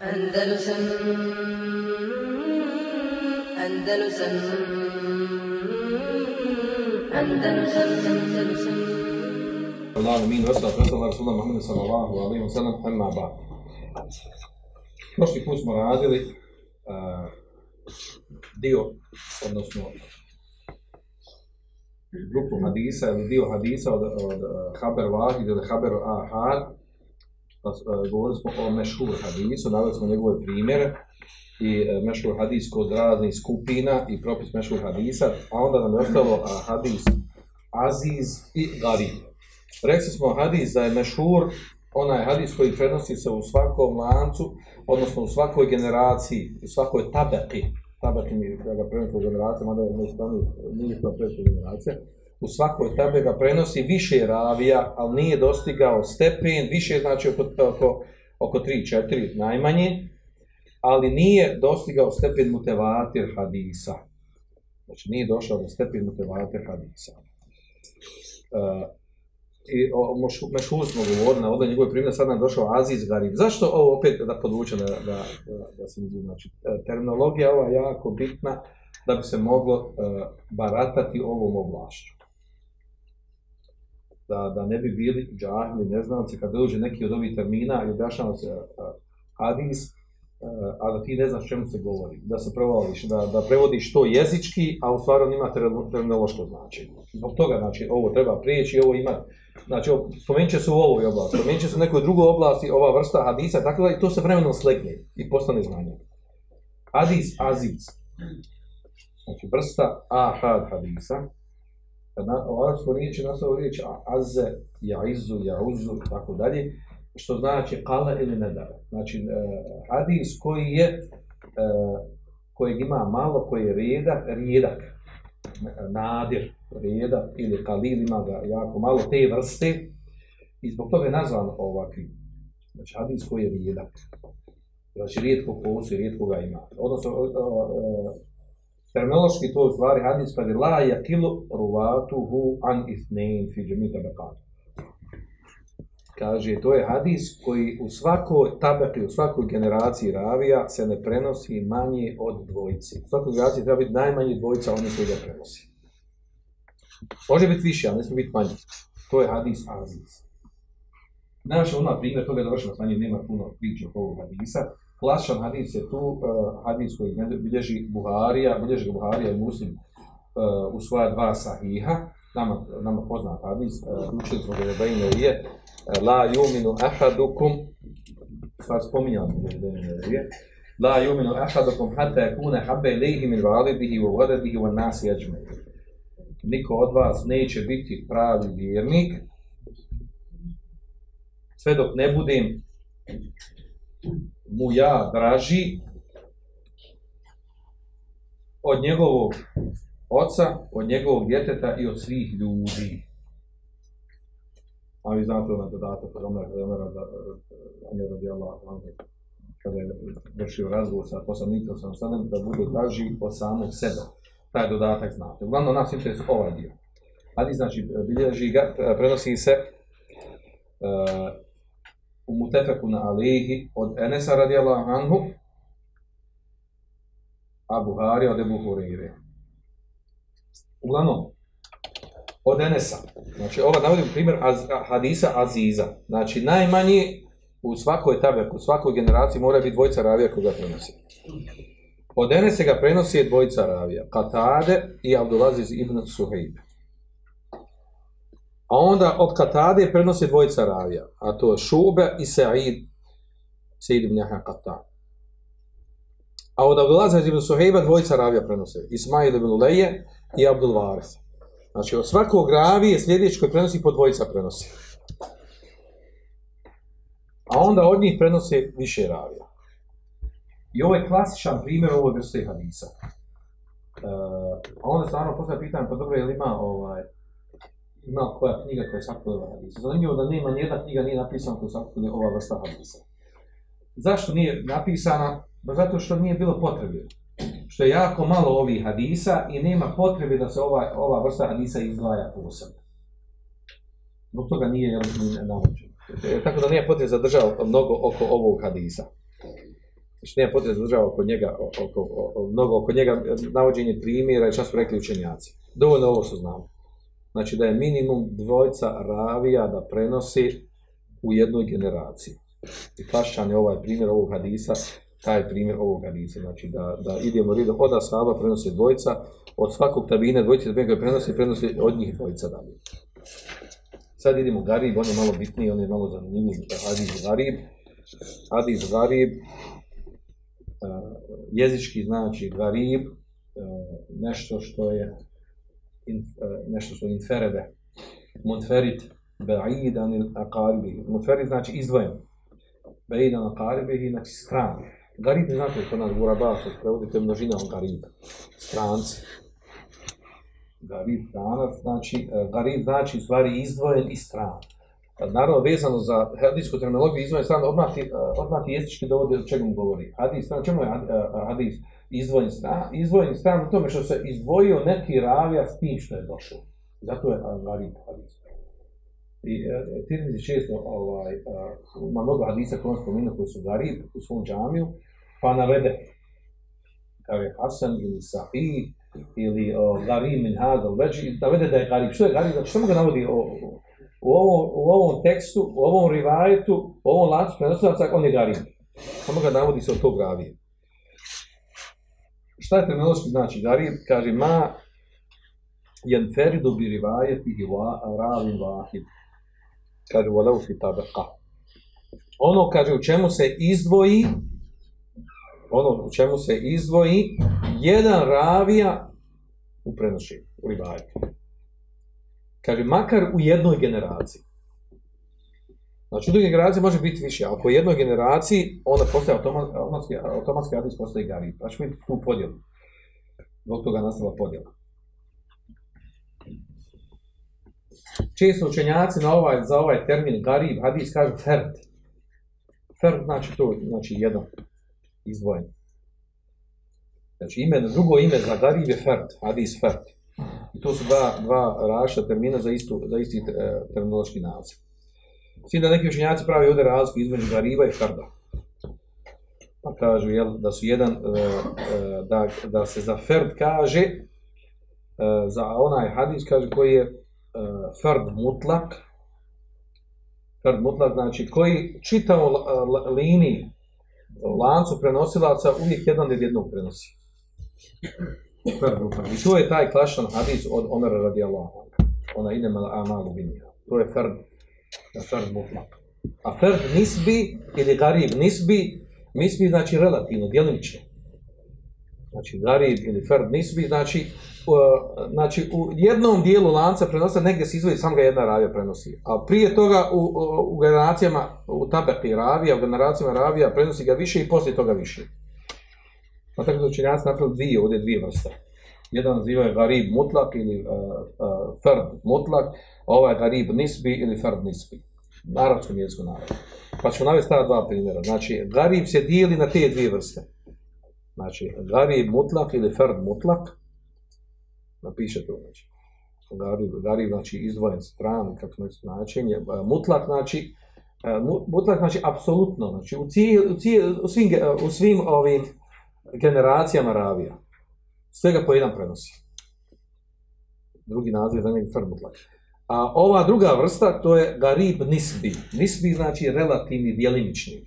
Andalusam Andalusam Andalusam Andalusam Allah min vesela vesela Rasulullah Muhammed sallallahu alaihi wa sallam amma ba. Prošli put smo radili uh, dio, odnosno grupu hadisa ili dio hadisa od, od uh, Haber Vahid ili Haber Ahad. Pa, uh, govorili smo o Mešhur hadisu, naveli smo njegove primjere i uh, Mešhur hadis kod raznih skupina i propis Mešhur hadisa, a onda nam je ostalo uh, hadis Aziz i Garib. Rekli smo hadis da je mešhur onaj hadis koji prenosi se u svakom lancu, odnosno u svakoj generaciji, u svakoj tabeki, tabeki mi ga prenosi u generaciji, mada je neistani, nije to prenosi generacija, u svakoj tabe ga prenosi više ravija, ali nije dostigao stepen, više znači oko, oko, oko 3-4 najmanje, ali nije dostigao stepen mutevatir hadisa. Znači nije došao do stepen mutevatir hadisa. Uh, i o Mešhur smo govorili, ovdje njegove primjer, sad nam došao Aziz Garib. Zašto ovo opet da podvučem da, da, da, se vidim? Znači, e, terminologija ova je jako bitna da bi se moglo uh, baratati ovom oblašću. Da, da ne bi bili džahili, neznalci, kad dođe neki od ovih termina i objašnjava se hadis, a da ti ne znaš čemu se govori, da se provališ, da, da prevodiš to jezički, a u stvari on ima terminološko značenje. Zbog toga, znači, ovo treba prijeći, ovo ima Znači, spomenut će se u ovoj oblasti, spomenut će se u nekoj drugoj oblasti, ova vrsta hadisa, tako da i to se vremenom slegne i postane znanje. Hadis, aziz. Znači, vrsta ahad hadisa. Na, u arabskoj riječi nastavu riječ azze, jaizu, jauzu, tako dalje, što znači kala ili nedara. Znači, uh, hadis koji je, uh, kojeg ima malo, koji je redak, rijedak, nadir, reda ili kalil ima ga jako malo te vrste i zbog toga je nazvan ovakvim. Znači hadis koji je rijedak. Znači rijetko postoji, rijetko ga ima. Odnosno, terminološki to u stvari hadis kaže la yakilu ruvatuhu an ithnein fi jami' tabaqat. Kaže, to je hadis koji u svakoj tabaki, u svakoj generaciji ravija se ne prenosi manje od dvojice. U svakoj generaciji treba biti najmanje dvojica oni koji ga prenosi. Može biti više, ali ne smije biti manje. To je hadis Aziz. Znaš, ono, ona primjer toga da vršimo sa njim, nema puno priče oko ovog hadisa. Klasičan hadis je tu, uh, hadis koji bilježi Buharija, bilježi Buharija i Muslim uh, u svoja dva sahiha. Nama, nama poznat hadis, uh, učili smo da je je La yuminu ahadukum, sad spominjali smo da je La yuminu ahadukum hatta yakuna habba ilayhi min walidihi wa waladihi wa nasi ajma'in niko od vas neće biti pravi vjernik, sve dok ne budem mu ja draži od njegovog oca, od njegovog djeteta i od svih ljudi. A vi znate ono dodatak od Omer, Omer, Omer radi Allah, kada je vršio razgovor sa poslanikom sam Osanem, da bude draži od samog sebe taj dodatak znate. Uglavnom nas interes ovaj dio. Ali znači, bilježi ga, prenosi se uh, u mutefeku na Alihi od Enesa radijallahu anhu, a Buhari od Ebu Hureyre. Uglavnom, od Enesa. Znači, ovo navodim primjer az, hadisa Aziza. Znači, najmanji u svakoj tabeku, u svakoj generaciji mora biti dvojca ravija koga prenosi. Od Enese ga prenosi je dvojica ravija, Katade i Abdulaziz ibn Suhejbe. A onda od Katade prenosi dvojica ravija, a to je Šube i Sa'id, Sa'id ibn Jahan Katan. A od Abdulaziz ibn Suhejba dvojica ravija prenose, Ismail ibn Leje i Abdul Varis. Znači, od svakog ravije sljedeći koji prenosi po dvojica prenosi. A onda od njih prenose više ravija. I ovo je klasičan primjer ovog vrste hadisa. Uh, a onda stvarno postoje pitanje, pa dobro, je li ima ovaj, ima koja knjiga koja je sakupila ovaj hadisa? Zanimljivo da nema nijedna knjiga nije napisana koja je sakupila ova vrsta hadisa. Zašto nije napisana? Ba zato što nije bilo potrebe. Što je jako malo ovih hadisa i nema potrebe da se ova, ova vrsta hadisa izdvaja posebno. Zbog toga nije naučeno. E, tako da nije potrebe zadržao mnogo oko ovog hadisa. Znači, nema potrebe zadržao oko njega, oko, oko, mnogo oko njega e, navođenje primjera i šta su rekli učenjaci. Dovoljno ovo su znamo. Znači da je minimum dvojca ravija da prenosi u jednoj generaciji. I klašćan je ovaj primjer ovog hadisa, taj primjer ovog hadisa. Znači da, da idemo redom od Asaba prenosi dvojca, od svakog tabine dvojca tabine koje prenosi, prenosi od njih dvojca dalje. Sad idemo Garib, on je malo bitniji, on je malo zanimljiv, Hadis Garib. Hadis Garib, eh, jezički znači Garib, eh, nešto što je in, uh, nešto što inferede, munferit, ba'idan il aqaribi. Munferit znači izdvojen. Ba'idan anil aqaribi, znači stran. Garib ne znate kod nas guraba, što prevodite množina on garib. Stranci. Garib stranac, znači, uh, garib znači u stvari izdvojen i stran. Naravno, vezano za hadijsku terminologiju, izdvojen stran, odmah ti, uh, odmah ti jezički dovode o čemu govori. Hadis, stran, čemu je uh, hadis? Izdvojen stan, izdvojen stan u tome što se izdvojio neki ravija s tim što je došao. Zato je Al-Garib hadis. I e, Tirmizi često ovaj, uh, ima mnogo hadisa koje on spomenuo koji su garib u svom džamiju, pa navede kao je Hasan ili Sahih ili o, garib min hadal veđi, navede da je garib. Što je garib? Znači, što ga navodi o, u ovom, u ovom tekstu, u ovom rivajetu, u ovom lancu prenosilaca, on je garib. Samo ga navodi se od tog ravija. Šta je terminološki znači garib? Kaže, ma jen feridu bi rivajeti i ravin vahid. Kaže, volev fi tabeqa. Ono, kaže, u čemu se izdvoji, ono u čemu se izdvoji, jedan ravija u prenošenju, u rivajetu. Kaže, makar u jednoj generaciji. Znači, u drugoj generaciji može biti više, ali po jednoj generaciji onda postaje automatski, automatski hadis postaje garib. Znači, vidite tu podjelu. Zbog toga nastala podjela. Često učenjaci na ovaj, za ovaj termin garib hadis kažu ferd. Ferd znači to, znači jedan, izdvojen. Znači, ime, drugo ime za garib je ferd, hadis ferd. I to su dva, dva raša termina za, istu, za isti e, terminološki naziv. Svi da neki učenjaci pravi ovdje razliku između gariba i farda. Pa kažu jel, da su jedan, e, e, da, da se za ferd kaže, e, za onaj hadis kaže koji je e, ferd mutlak, ferd mutlak znači koji čitao e, liniji lancu prenosilaca uvijek jedan ili jednog prenosi. I to je taj klašan hadis od Omera radijallahu Ona ide mal amalu binija. To je ferd, ferd mutlak. A fard nisbi ili garib nisbi, nisbi znači relativno, djelimično. Znači garib ili fard nisbi, znači, uh, znači u jednom dijelu lanca prenosa negdje se izvodi, sam ga jedna ravija prenosi. A prije toga u, u, u generacijama, u tabaki ravija, u generacijama ravija prenosi ga više i poslije toga više. Pa tako da učenjaci napravili dvije, ovdje dvije vrste. Jedan naziva je garib mutlak ili uh, uh, ferd mutlak, a ovaj garib nisbi ili ferd nisbi. Na arabskom jeziku naravno. Pa ćemo navesti ta dva primjera. Znači, garib se dijeli na te dvije vrste. Znači, garib mutlak ili ferd mutlak, napiše to, znači. Garib, garib znači izdvojen stran, kako znači značenje. E, mutlak znači, mutlak znači apsolutno, znači u, cijel, u, cijel, u svim, u svim ovim generacijama ravija. Svega po jedan prenosi. Drugi naziv za njeg fermutlak. A ova druga vrsta, to je garib nisbi. Nisbi znači relativni, dijelimični.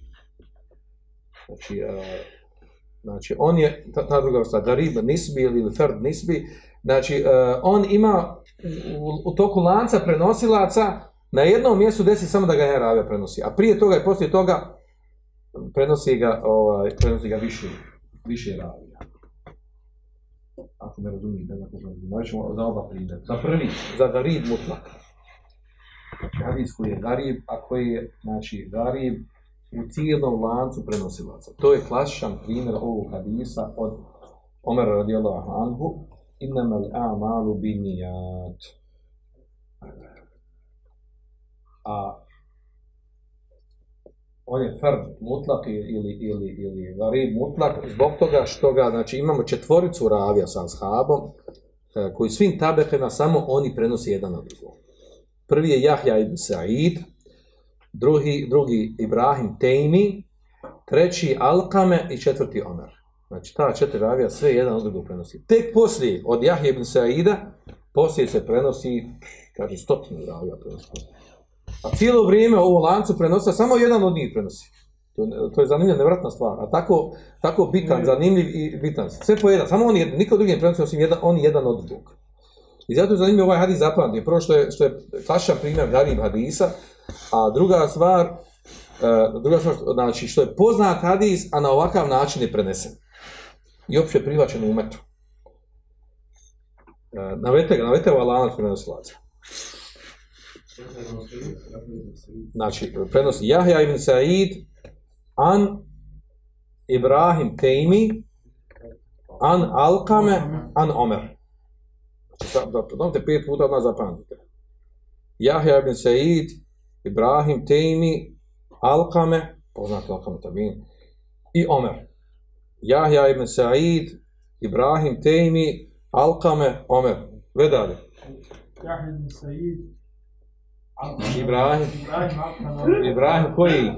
Znači, a, znači on je, ta, ta druga vrsta, garib nisbi ili ferd nisbi, znači a, on ima u, u toku lanca prenosilaca na jednom mjestu desi samo da ga je rave prenosi. A prije toga i poslije toga prenosi ga, ovaj, prenosi ga više više ravija. Ako ne razumijete, ne razumijete. Znači ćemo za oba primjer. Za prvi, za garib mutlak. Hadis koji je garib, a koji je, znači, garib u cijelom lancu prenosilaca. To je klasičan primjer ovog hadisa od Omer radijallahu anhu. Innama al-a'malu binijat. A on je fard mutlak ili, ili, ili garib mutlak, zbog toga što ga, znači imamo četvoricu ravija sa ashabom, e, koji svim tabekama samo oni prenosi jedan od drugo. Prvi je Jahja ibn Sa'id, drugi, drugi Ibrahim Tejmi, treći Alkame i četvrti Omer. Znači ta četiri ravija sve jedan od drugog prenosi. Tek poslije od Jahja ibn Saida, poslije se prenosi, kaže, stotinu ravija prenosi. A cijelo vrijeme ovo lancu prenosi, samo jedan od njih prenosi. To, to je zanimljiva, nevratna stvar. A tako, tako bitan, zanimljiv i bitan. Sve po jedan, samo on jedan, niko drugi ne prenosi osim jedan, on jedan od drugog. I zato je zanimljivo ovaj hadis zapamtio. Prvo što je, što je klasičan primjer garib hadisa, a druga stvar, uh, druga stvar, znači što je poznat hadis, a na ovakav način je prenesen. I opće prihvaćen u umetu. Uh, navete ga, navete ovaj lanac prenosilaca. Znači, prenosi Jahja ibn Sa'id, an Ibrahim Tejmi, an Alkame, an Omer. Znači, da ponovite pet puta odmah zapamtite. Jahja ibn Sa'id, Ibrahim Tejmi, Alkame, poznate Alkame Tabin, i Omer. Jahja ibn Sa'id, Ibrahim Tejmi, Alkame, Omer. Ve dalje. Jahja ibn Sa'id, Ibrahim. Ibrahim koji?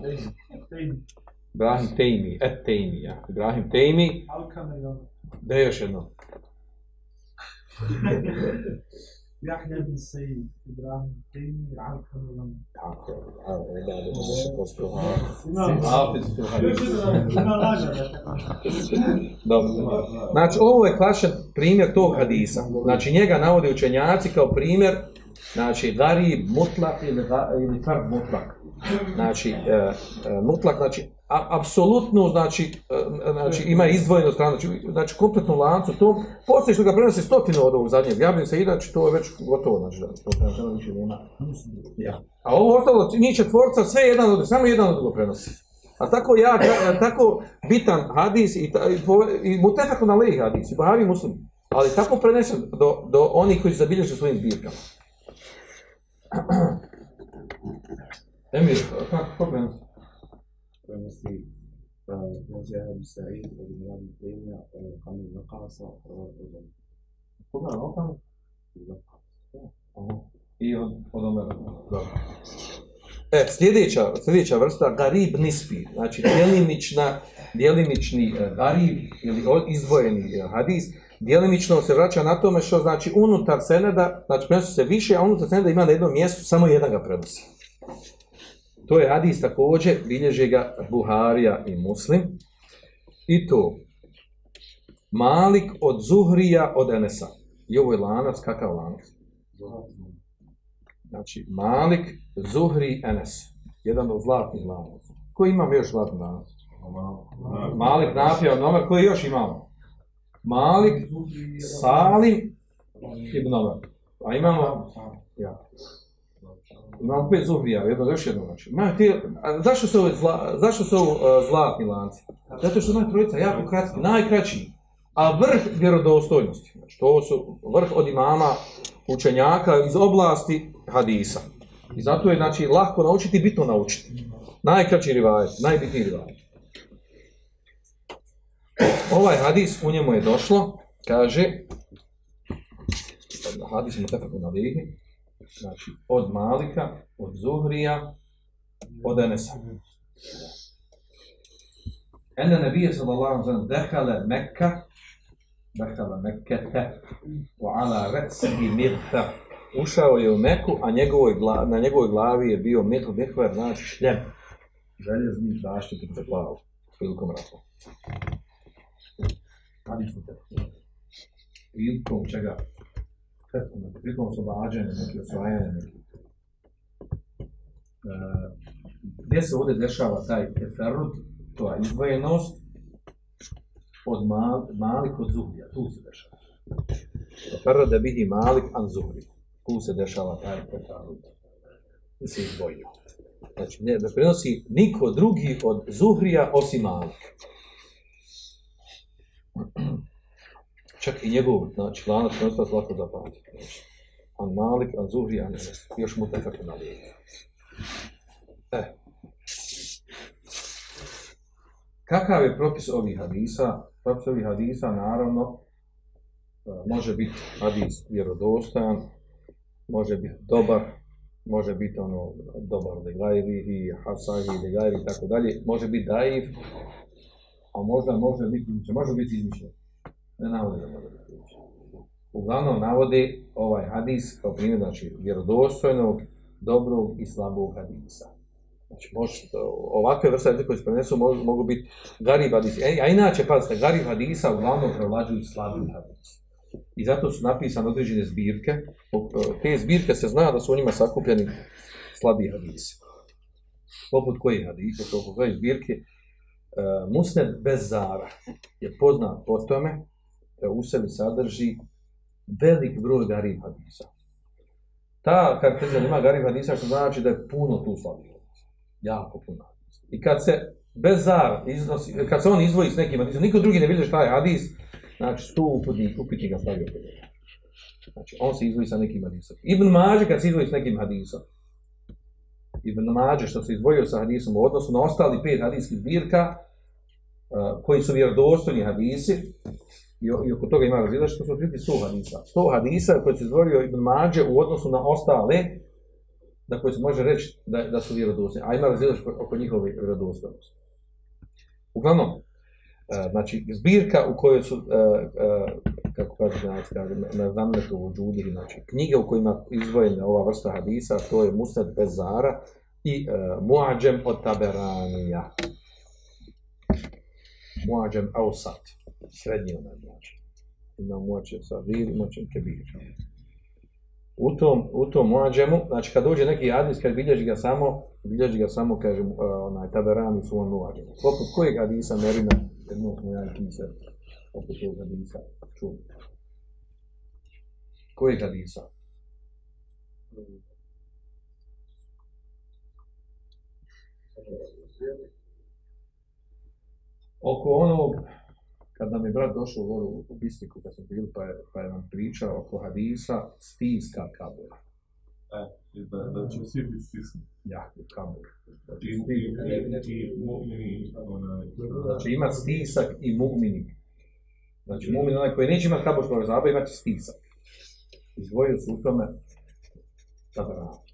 Ibrahim Tejmi, et Tejmi, ja. Ibrahim Tejmi, da još jedno. Jahja Ibrahim Tejmi, i. Tako, da, da, da, se Hafiz. Dobro. Znači, ovo je klašan primjer tog hadisa. Znači, njega navode učenjaci kao primjer, znači, garib, mutlak ili, ili fard mutlak. Znači, e, e, mutlak, znači, a, apsolutno, znači, e, znači, ima izdvojeno stranu, znači, znači, kompletnu lancu, to, poslije što ga prenosi stotinu od ovog zadnjeg, ja bih se i znači, to je već gotovo, znači, da, to prema više nema. Ja. A ovo ostalo, njih četvorca, sve jedan od, samo jedan od drugog prenosi. A tako ja, a tako bitan hadis i, ta- i, po- i mutefakun alejhi hadis, i Buhari muslim, ali tako prenesen do, do onih koji su zabilježili svojim zbirkama. Emir, poviem. Poviem si, وجاء بسعيد وابن ابي تيميه عن النقاص Podľa Loka? I od, od Omera. E, sljedeća, sljedeća vrsta, garib nispi, znači djelimična, djelimični eh, garib ili izdvojeni eh, hadis, djelimično se vraća na tome što znači unutar seneda, znači prenosi se više, a unutar seneda ima na jednom mjestu, samo jedan ga prenosi. To je hadis također, bilježe ga Buharija i Muslim. I to, Malik od Zuhrija od Enesa. I ovo je lanac, kakav lanac? Znači, Malik, Zuhri, Enes. Jedan od zlatnih lanaca. Koji imamo još zlatni lanac? Malik, Nafija, Nomer, koji još imamo? Malik, Salim, Ibn Omer. A imamo, ja. Imamo pet Zuhrija, jedno, još jedno znači. Ma, ti, a zašto su ovo, zla, zašto su ovo uh, zlatni lanci? Zato što ima trojica jako kratki, najkraći. A vrh vjerodostojnosti. Znači, to su vrh od imama učenjaka iz oblasti hadisa. I zato je, znači, lahko naučiti, bitno naučiti. Najkraći rivajet, najbitniji rivajet. Ovaj hadis, u njemu je došlo, kaže, hadis mu tefakun na lihi, znači, od Malika, od Zuhrija, od Enesa. Ene nebije sallallahu alaihi wa sallam Mekka, dehale Mekkete, wa ala re'sihi mirta. Ušao je u Meku, a njegovoj glavi, na njegovoj glavi je bio mitl mihver, znači šljem. Željezni zaštitnik za glavu, prilikom rata. Hadis mu. Prilikom čega? Prilikom oslobađanja, neki osvajanja, neki. E, gdje se ovdje dešava taj teferut, to je izdvojenost od mal, malik od zuhrija, tu se dešava. Teferut da vidi malik an zuhri, tu se dešava taj teferut. Da se izdvojio. Znači, ne, ne prenosi niko drugi od zuhrija osim malik. Čak i njegov, znači, lanac prenostva se lako zapamati. An malik, an zuhri, an enes. Još mu teferud na lijevi. E. Kakav je propis ovih hadisa? Propis ovih hadisa, naravno, e, može biti hadis vjerodostojan, može biti dobar, može biti ono dobar legajri i hasahi i legajri i tako dalje, može biti daif, a možda može biti, može biti izmišljen. Ne navode da može biti izmišljen. Uglavnom navodi ovaj hadis kao primjer, znači, vjerodostojnog, dobrog i slabog hadisa. Znači, može, ovakve vrste hadisa koje se prenesu mogu, mogu biti garib hadis. E, a inače, pazite, garib hadisa uglavnom prevlađuju slabi hadis. I zato su napisane određene zbirke. Te zbirke se zna da su u njima sakupljeni slabi hadisi. Poput koji hadisa, poput koje zbirke, E, Musned Bezara je poznat po tome da u sebi sadrži velik broj garib hadisa. Ta karakteristika ima garib hadisa što znači da je puno tu slabih hadisa. Jako puno hadisa. I kad se Bezar iznosi, kad se on izvoji s nekim hadisom, niko drugi ne vidi šta je hadis, znači tu uputnik, uputnik ga stavio kod njega. Znači, on se izvoji sa nekim hadisom. Ibn Mađe kad se izvoji s nekim hadisom, Ibn Mađe što se izdvojio sa hadisom u odnosu na ostali pet hadijskih zbirka, uh, koji su vjerodostojni hadisi, i, i oko toga ima razila što su otkriti sto hadisa. Sto hadisa koji se izdvojio Ibn Mađe u odnosu na ostale, da koji se može reći da, da su vjerodostojni. A ima razila oko njihove vjerodostojnosti. Uglavnom, E, znači, zbirka u kojoj su, uh, uh, kako kaže znači, kaže, na zamnetu u džudi, znači, knjige u kojima izvojena ova vrsta hadisa, to je Musnad Bezara i uh, Muadžem od Taberanija. Muadžem Ausat, srednji onaj znači. Ima Muadžem Savir, Muadžem Kebir. U tom, u tom Muadžemu, znači kad dođe neki hadis, kad bilježi ga samo, bilježi ga samo, kaže, uh, onaj Taberani su on Muadžemu. Poput kojeg hadisa Merina, jednog smo ja i se, tog hadisa, čuli. Kojeg hadisa? Oko onog, kad nam je brat došao u u Bistiku, kad sam bili, pa je, pa je nam pričao oko hadisa stiska kabura. E, da, da će svi biti stisni. Ja, kabur. I, i, i, i mu'mini, onaj, Znači ima stisak i mu'mini. Znači mu'min onaj koji neće imati kaburskog azaba, imati stisak. Izvojio su u tome tabarani.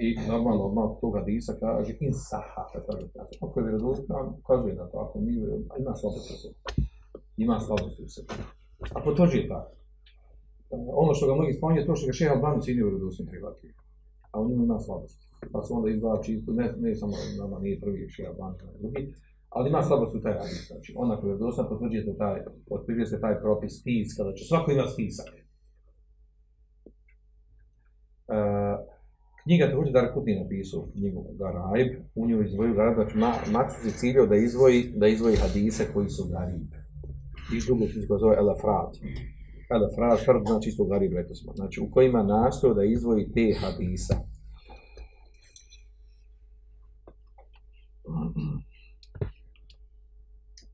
I normalno odmah tog hadisa kaže in saha, kad kaže tako. Ako je vjerodostojno, ukazuje na to, ako nije vjerodostojno, ima slabost u sebi. Ima slabost u sebi. A potvrđuje tako. Ono što ga mnogi spominje je to što ga šeha Albani čini vjerodostojno prihvatio. A on ima slabost. Pa se onda izvlači, ne, ne samo nama nije prvi šeha Albani, nego drugi, ali ima slabost u taj hadis. Znači, onako je vjerodostojno potvrđuje se taj, potvrđuje se taj propis stiska, znači svako ima stisak. E, Knjiga također Dar Kutni napisao knjigu Garaib, u njoj izvoju Garaib, znači ma, Maksud je ciljao da izvoji, da izvoji hadise koji su Garib. I drugo se zove zove Kada Elefrat, Fard znači isto Garib, rekli smo. Znači u kojima nastoju da izvoji te hadisa.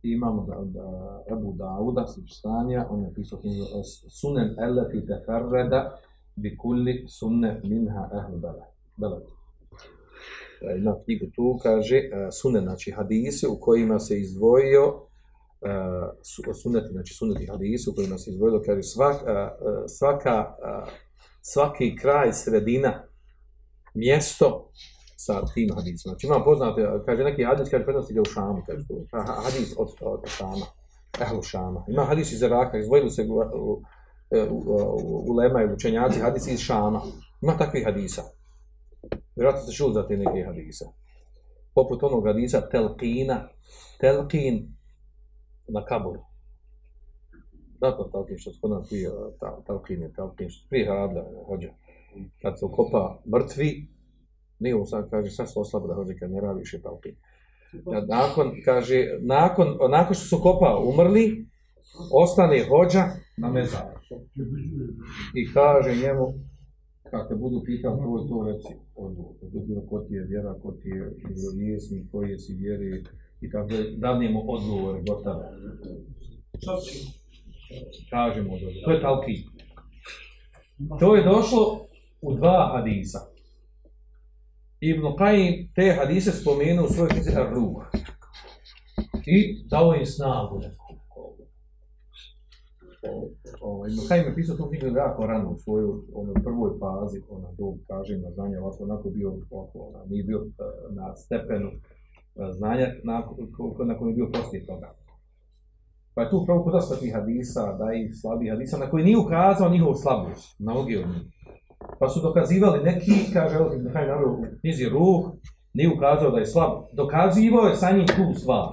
Imamo da, da Ebu Dauda, znači, Sičstanija, on je pisao knjigu e, Sunen Elefi Teferreda, bi kulli sunne minha ehlu beled. E, ima knjigu tu, kaže, e, sunen, znači hadise u kojima se izdvojio, E, uh, suneti, znači sunneti hadisu u kojima se izdvojilo, kaže, svak, uh, svaka, uh, svaki kraj, sredina, mjesto sa tim hadisom. Znači ima poznate, kaže neki hadis, kaže, prednosti ga u Šamu, kaže, hadis od, od Šama, ehlu Šama. Ima hadis iz Iraka, izdvojili se u, u u, u lema i učenjaci hadisi iz Šama. Ima takvih hadisa. Vjerojatno ste čuli za te neke hadisa. Poput onog hadisa Telkina. Telkin na kaburu. Zato talkin što skoro nas bio talkin je talkin što prije radila ono, hođa. Kad se ukopa mrtvi, nije on sad kaže sad se oslabo da hođe kad ne radi više Telkin. Nakon, kaže, nakon, nakon što su kopa umrli, ostane hođa na mezaru. I kaže njemu, kad te budu pitao to to, reci odgovor. Odgovor ko ti je vjera, ko ti je vjerovjesnik, koji si vjeri i tako da danemo odgovor gotovo. Kažemo odgovor. To je talki. To je došlo u dva hadisa. Ibn Qayyim te hadise spomenuo u svojoj knjizi Ar-Ruh. I dao im snagu. ovaj, Ibn Kajim je pisao tu knjigu jako rano u svojoj onoj prvoj fazi, ona dug, kažem, na znanje, ovako, onako bio, ovako, ona, nije bio eh, na stepenu E, znanja, nakon, nakon je bio poslije toga. Pa je tu upravo kod dosta hadisa, da i slabi hadisa, na koji nije ukazao njihovu slabost, mnogi od njih. Pa su dokazivali neki, kaže, evo Ibn Kajim naveo u knjizi Ruh, nije ukazao da je slab, dokazivao je sa njim tu stvar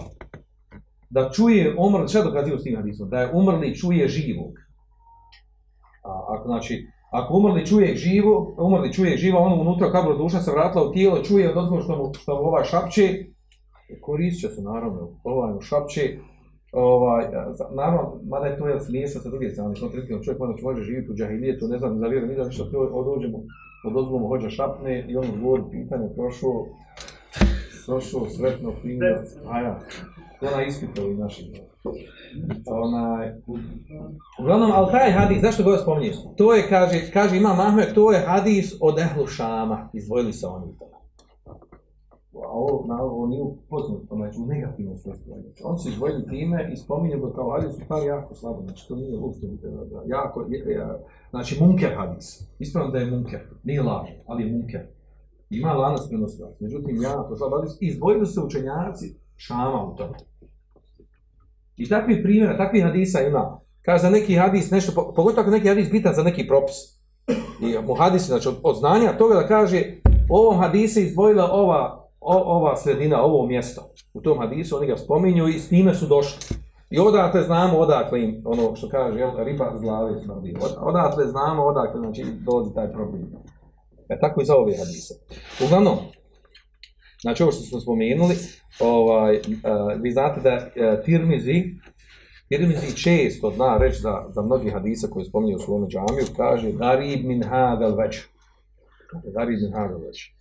da čuje umrli, šta dokazivao s tim hadisom? Da je umrli čuje živog. A, ako, znači, ako umrli čuje živo, umrli čuje živo, ono unutra kabro duša se vratila u tijelo, čuje od ozgo što mu, što mu ovaj šapće, koristit će se naravno, ovaj u šapće, ovaj, naravno, mada je to jel smiješno sa druge strane, to tripio čovjek onda može živjeti u džahilijetu, ne znam, za vjeru, nije što to odođemo, odozvomo hođa šapne i on odgovori pitanje, prošao, prošao sretno, fino, a ja, to na ispitovi naši. Onaj, uglavnom, ali taj hadis, zašto ga spominješ? To je, kaže, kaže Imam Ahmed, to je hadis od Ehlu Šama, izdvojili se oni to. A ovo, na ovo nije poznato, znači ono u negativnom smislu. Znači, on se izdvojili time i spominje ga kao hadis, u stvari jako slabo, znači to nije uopšte, da, jako, je, je, znači munker hadis. Ispravno da je munker, nije laž, ali je munker. Ima lanas prenosilac, međutim jako slabo hadis, izdvojili se učenjaci Šama u tome. I takvih primjera, takvih hadisa ima. Kaže za neki hadis nešto, pogotovo ako neki hadis bitan za neki propis. I mu hadisi, znači od, od znanja toga da kaže u ovom hadisu izdvojila ova, o, ova sredina, ovo mjesto. U tom hadisu oni ga spominju i s time su došli. I odatle znamo odakle im, ono što kaže, jel, riba z glave smrdi. Od, odatle znamo odakle, znači, dolazi taj problem. E tako i za ove hadise. Uglavnom, Znači ovo što smo spomenuli, ovaj, uh, vi znate da uh, Tirmizi, Tirmizi često zna reći za, za mnogi hadisa koji spominje u svome džamiju, kaže Garib min hadal već. Garib min hadal već.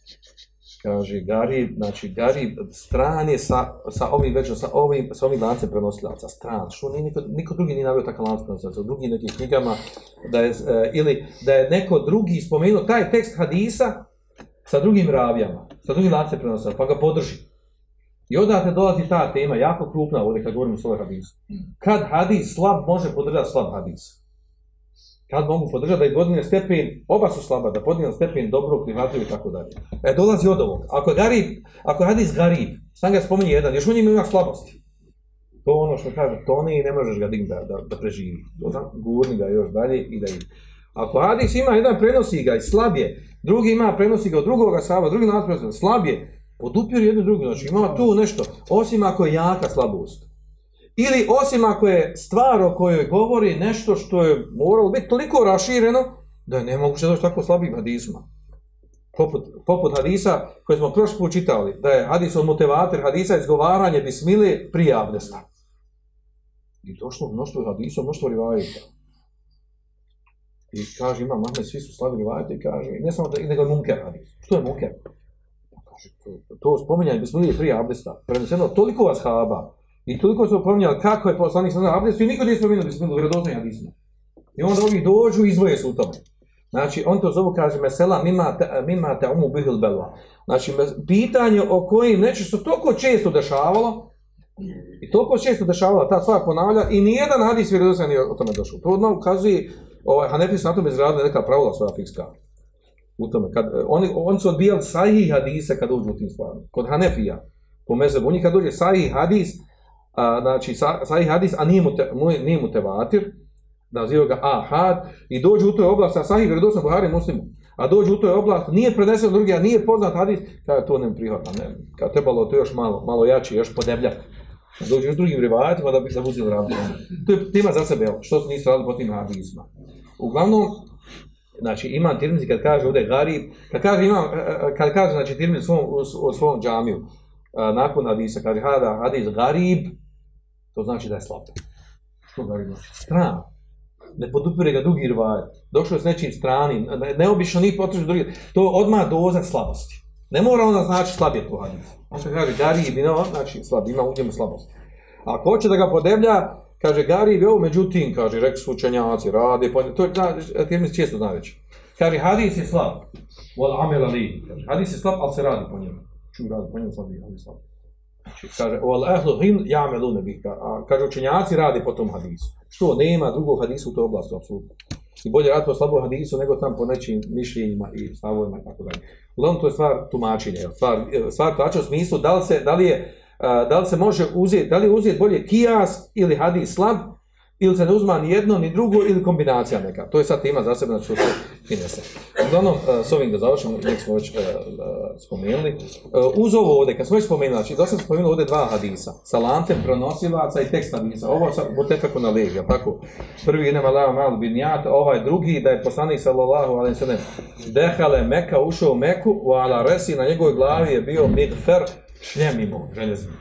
Kaže Garib, znači Garib stran je sa, sa ovim većom, sa ovim, sa ovim lancem prenosilaca, stran. Što nije niko, niko drugi nije navio takav lanac prenosilaca. U drugim nekim knjigama, da je, e, ili da je neko drugi spomenuo taj tekst hadisa, sa drugim ravijama, sa drugim lancem prenosilaca, pa ga podrži. I odatle dolazi ta tema, jako krupna ovdje kad govorimo o svojoj hadisu. Kad hadis slab može podržati slab hadis? Kad mogu podržati da je godine stepen, oba su slaba, da podigne stepen dobro, prihvatljivo i tako dalje. E, dolazi od ovog. Ako je garib, ako je hadis garib, sam ga spominje jedan, još u njima ima slabosti. To ono što kaže, to ne, ne možeš ga digni da, da, da preživi. To znam, gurni ga još dalje i da ide. Ako hadis ima jedan prenosi ga i slab je, drugi ima prenosi ga od drugoga sahaba, drugi nas prenosi slab je, podupir jedno drugo, znači ima tu nešto, osim ako je jaka slabost. Ili osim ako je stvar o kojoj govori nešto što je moralo biti toliko rašireno, da je nemoguće doći tako slabim hadizma. Poput, poput hadisa koje smo prošli put čitali, da je hadis od motivator, hadisa izgovaranje bismile prije abdesta. I došlo mnoštvo hadisa, mnoštvo rivajita. I kaže, ima Mahmed, svi su slavili rivajita i kaže, ne samo da, nego je munker hadis. Što je munker? Pa kaže, to, to spominjanje bismile prije abdesta. Preneseno toliko ashaba i toliko su spominjali kako je poslanik sa abdestu i niko nije spominjali bismilu, vjerodostojni hadisma. I onda ovi dođu i izvoje su u tome. Znači, on to zovu, kaže, mesela mima te, mima te umu bihil belva. Znači, pitanje o kojim nečesto toliko često dešavalo, i toliko često dešavala ta stvar ponavlja, i nijedan hadis vjerodostojan nije o tome došao. To odmah ukazuje, ovaj, Hanefi su na tome izradili neka pravila svoja fikska. U tome, kad, e, oni, oni su odbijali sahih hadise kad uđu u tim stvarima. Kod Hanefija, po mezebu, oni kad dođe sahih hadis, a, znači sa, sahih hadis, a nije mu, te, mu, nije mu tevatir, naziva ga ahad, i dođu u toj oblast, a sahih vjerodostan Buhari muslimu, a dođu u toj oblast, nije prenesen drugi, a nije poznat hadis, kada to ne prihvata, ne, kada trebalo to još malo, malo jači, još podebljati. Dođu još drugim rivajatima da bi se uzeli raditi. To je tema za sebe, što su nisu radili po tim hadisma. Uglavnom, znači imam Tirmizi kad kaže ovdje garib, kad kaže imam, e, e, e, kad kaže znači Tirmizi u svom, u svom džamiju, nakon hadisa, kaže hada hadis garib, to znači da je slab. Što ga znači? Stran. Ne podupire ga drugi rivajat. Došao je s nečim stranim, ne, neobično ni potrebno drugi. To je odmah doza slabosti. Ne mora ona znači slab je to hadis. On se kaže garib, no, znači slab, ima u njemu slabost. A ako hoće da ga podeblja, kaže garib evo, međutim, kaže, rekli su učenjaci, radi, pa to je, zna, Tirmizi često zna već. Kaže, hadis je slab, wal amel ali. Kaže, hadis je slab, ali se radi po njemu. Ču radi po njemu slab, je, hadis slab. Znači, kaže, wal ahlu hin ja'malu nabi. A kaže učenjaci rade po tom hadisu. Što nema drugog hadisa u toj oblasti apsolutno. I bolje raditi po slabom hadisu nego tam po nečim mišljenjima i stavovima i tako dalje. Uglavnom to je stvar tumačenja, stvar eh, stvar tumačenja u smislu da li se da li je eh, da li se može uzeti, da li je uzeti bolje kijas ili hadis slab ili se ne uzma ni jedno ni drugo ili kombinacija neka. To je sad tema za sebe, znači što se finese. Uglavnom, e, s ovim da završimo, nek smo već uh, spomenuli. Uh, uz ovo ovdje, kad smo već spomenuli, znači dosta sam spomenuli ovdje dva hadisa, sa lantem pronosilaca i tekst hadisa. Ovo sa botefako na leg, tako? Prvi idem Allah malo binjat, ovaj drugi da je poslanik sallallahu alaihi sallam dehale Meka, ušao u Meku, u ala resi, na njegovoj glavi je bio migfer, šljemimo, željezni.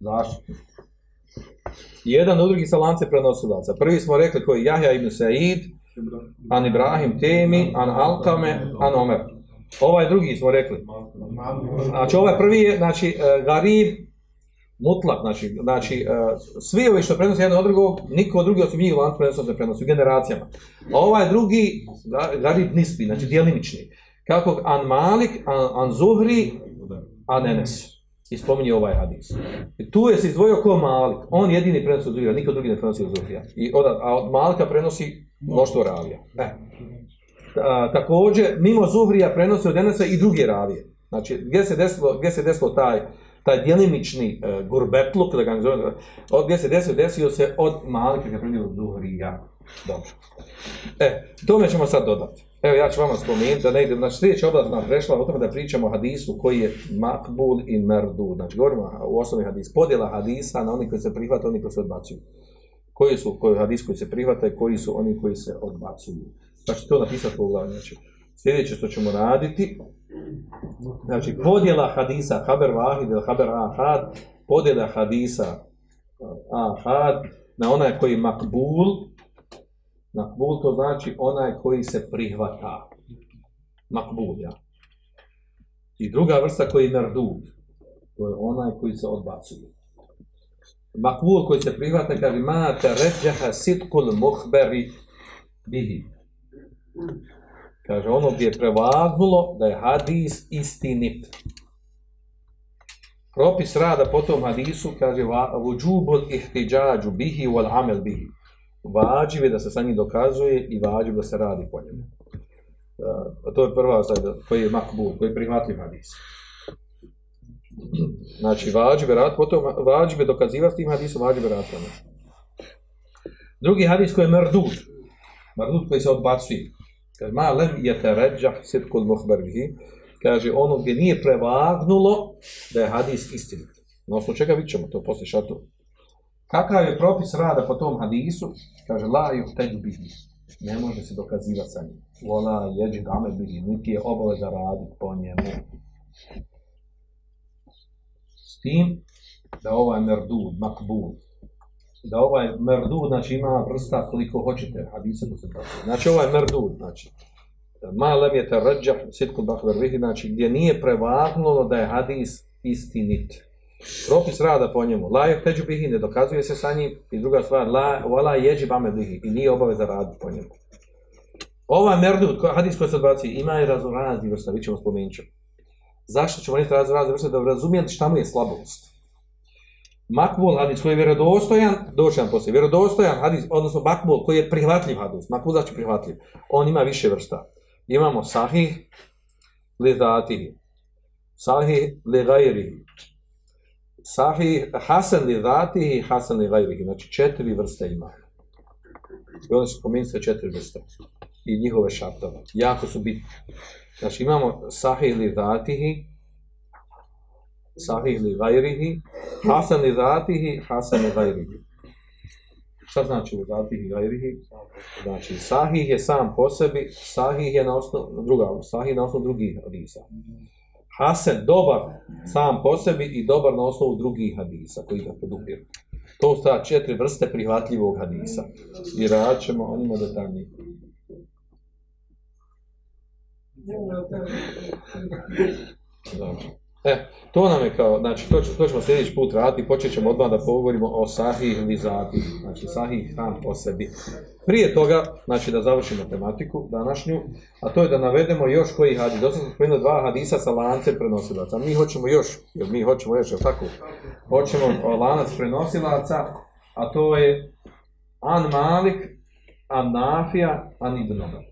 Zaštitnik jedan od drugih sa lance prenosilaca. Prvi smo rekli koji je Jahja ibn Sa'id, an Ibrahim Temi, an Alkame, an Omer. Ovaj drugi smo rekli. Znači ovaj prvi je, znači, uh, Garib, mutlak, znači, znači uh, svi ovi što prenose jedan od drugog, niko drugi osim njih lance prenosilaca ne prenosi, u generacijama. A ovaj drugi, Garib Nisbi, znači dijelimični. Kako An Malik, An, an Zuhri, An Enes i spominje ovaj hadis. I tu je se izdvojio ko Malik. On jedini prenosi od Zuhrija, niko drugi ne prenosi od Zuhrija. I od, a od Malika prenosi mnoštvo ravija. E. A, također, mimo Zuhrija prenosi od Enesa i druge ravije. Znači, gdje se desilo, gdje se desilo taj, taj djelimični e, gurbetluk, da ga ne zovem, od gdje se desio, desio se od Malika kad prenio od Zuhrija. Dobro. E, tome ćemo sad dodati. Evo ja ću vama spomenuti da ne idem, znači sljedeća oblast nam prešla o tome da pričamo o hadisu koji je makbul i merdu. Znači govorimo u osnovi hadis, podjela hadisa na oni koji se prihvata, oni koji se odbacuju. Koji su koji hadis koji se prihvata i koji su oni koji se odbacuju. Znači to napisati po glavi. Znači, sljedeće što ćemo raditi, znači podjela hadisa, haber vahid ili haber ahad, podjela hadisa eh, ahad na onaj koji je makbul, Makbul to znači onaj koji se prihvata. Makbul, ja. I druga vrsta koji je merdud. To je onaj koji se odbacuje. Makbul koji se prihvata kaže ma te ređaha sitkul muhberi bihi. Kaže ono gdje je prevagnulo da je hadis istinit. Propis rada po tom hadisu kaže vudžubul ihtiđađu bihi wal amel bihi vađiv je da se sa njim dokazuje i vađiv da se radi po njemu. Uh, to je prva sad, koji je makbul, koji je prihvatljiv hadis. Znači, vađive je rad, potom vađive je s tim hadisom, vađive je rad po. Drugi hadis koji je merdud, merdud koji se odbacuje. Kaže, ma lem je te ređah sitkul kaže, ono gdje nije prevagnulo da je hadis istinit. Na osnovu čega vidit ćemo to posle šatu. Kakav je propis rada po tom hadisu? Kaže, la ju bihi. Ne može se dokazivati sa njim. Vola jeđi dame bihi. Niti je obaveza raditi po njemu. S tim da ovaj merdud, makbul, da ovaj merdud, znači ima vrsta koliko hoćete, hadisa da se tako. Znači ovaj merdud, znači, ma lem je te rđah, sitkul bahver vihi, znači gdje nije prevagnulo da je hadis istinit. Propis rada po njemu, la je teđu bihi, ne dokazuje se sa njim, i druga stvar, la, wala jeđi bame bihi, i nije obaveza raditi po njemu. Ova merdut, hadis koji se odbaci, ima i razno vrsta, vi ćemo spomenuti. Zašto ćemo niti razno vrsta, da razumijem šta mu je slabost. Makbul hadis koji je vjerodostojan, doći nam poslije, vjerodostojan hadis, odnosno makbul koji je prihvatljiv hadis, makbul znači prihvatljiv, on ima više vrsta. Imamo sahih, li zatihi, sahih, li gajrihi, Sahih, Hasan li zatihi, Hasan li gajrihi. Znači četiri vrste ima. I onda su pominjali sve četiri vrste. I njihove šartove. Jako su bitni. Znači imamo Sahih li zatihi, Sahih li gajrihi, Hasan li zatihi, Hasan li gajrihi. Šta znači u zatihi gajrihi? Znači Sahih je sam po sebi, Sahih je na osnovu, druga, Sahih na osnovu drugih hadisa. Hasan dobar sam po sebi i dobar na osnovu drugih hadisa koji ga podupiru. To su četiri vrste prihvatljivog hadisa. I rad ćemo o njima detaljnije. Znači. E, to nam je kao, znači, to, to ćemo sljedeći put raditi, počet ćemo odmah da pogovorimo o sahih vizati, znači sahih sam o sebi. Prije toga, znači da završimo tematiku današnju, a to je da navedemo još koji hadis. Dosta smo spomenuli dva hadisa sa lancem prenosilaca. Mi hoćemo još, jer mi hoćemo još, jel tako? Hoćemo o, lanac prenosilaca, a to je An Malik, An Nafija, An Ibn Omer.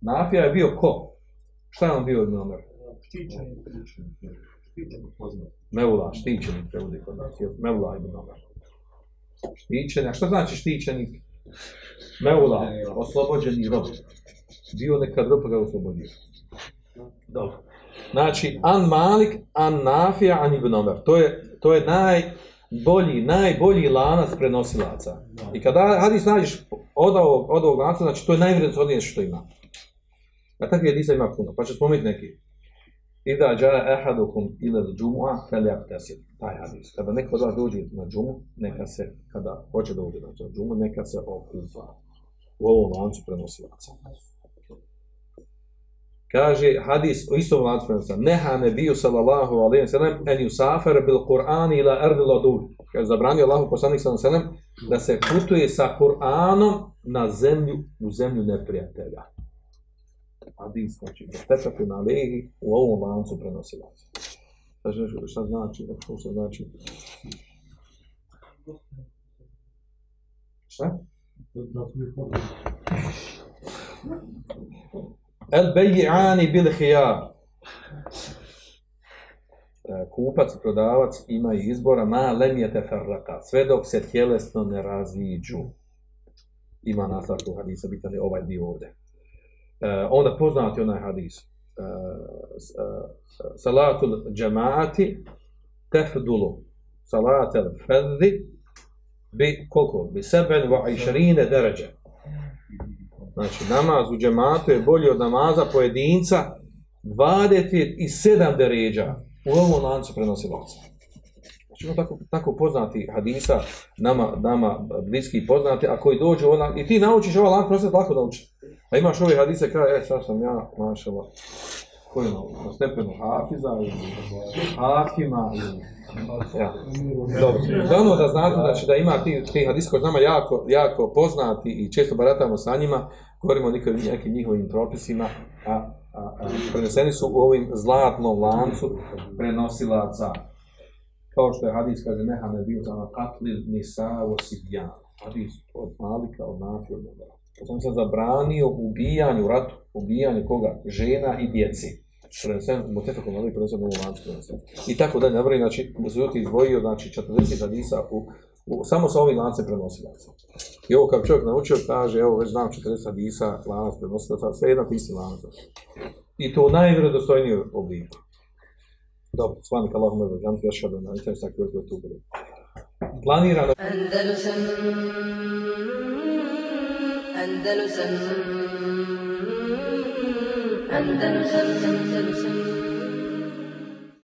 Nafija je bio ko? Šta je on bio Ibn Omer? Ptičan. Mevula, štićenik prevodi kod nas, jel? Mevula ibn Omer. Štićenik, a šta znači štićenik? Mevula, oslobođeni rob. Bio nekad rob pa ga oslobodio. Dobro. Znači, An Malik, An Nafija, An Ibn Omer. To je, to je najbolji, najbolji lanac prenosilaca. I kada hadis nađeš od ovog, od ovog lanca, znači to je najvrednostnije što ima. A takvi hadisa ima puno, pa ću spomenuti neki. Ida jaa ahadukum ila al-jumu'a falyaqtasil. Taj hadis. Kada neko od vas dođe na džumu, neka se, kada hoće da uđe na džumu, neka se okupa. U ovom lancu prenosilaca. Kaže hadis o istom lancu prenosilaca. Neha nebiju sallallahu alaihi wa sallam en yusafer bil Qur'an ila ardi ladul. Kaže, zabranio Allahu poslanik sallallahu alaihi wa sallam da se putuje sa Kur'anom na zemlju, u zemlju neprijatelja hadis, znači, tefatu na lehi u ovom lancu prenosilaca. Znači, šta znači, šta znači? Šta? El beji'ani bil hijar. E, kupac i prodavac imaju izbora ma lem je teferraka, sve dok se tjelesno ne raziđu. Ima nastavku hadisa, bitan je ovaj dio ovdje. Uh, onda poznati onaj hadis. Uh, uh, salatul džemaati tefdulu salatel fedhi bi koliko? Bi seben va išrine deređe. Znači, namaz u džematu je bolji od namaza pojedinca 27 deređa u ovom lancu prenosilaca. Znači, ono tako, tako poznati hadisa, nama, nama bliski poznati, a koji dođu ona, i ti naučiš ovaj lan prenosilaca lako da učiš. A imaš ove hadise kada, e, sad sam ja, mašala, koji je na, stepenu Hafiza ili Hakima ili... Ja. Dobro. Glavno da znate znači, da ima ti, ti hadise koji nama jako, jako poznati i često baratamo sa njima, govorimo o nekim, nekim njihovim propisima, a, a, a preneseni su u ovim zlatnom lancu prenosilaca. Kao što je hadis kaže, neha ne bio za katli nisa o sibjan. Hadis od Malika, od Nafi, od Nabara. To sam se zabranio ubijanju, ratu, ubijanju koga? Žena i djeci. Prenesen, mutefekom ali prenesen u lancu prenesen. I tako dalje, nabrani znači, Zuti izdvojio, znači, 40 hadisa u, u, samo sa ovim lancem prenosilaca. I ovo kad čovjek naučio, kaže, evo, već znam 40 hadisa, lanac prenosilaca, sve jedna isti lanac. I to u najvjerodostojniju obliku. Dobro, svanika Allahumma wa bihamdika ashhadu an la ilaha illa anta astaghfiruka wa atubu ilayk. Planirano Andalusam Andalusam Andalusam Andalusam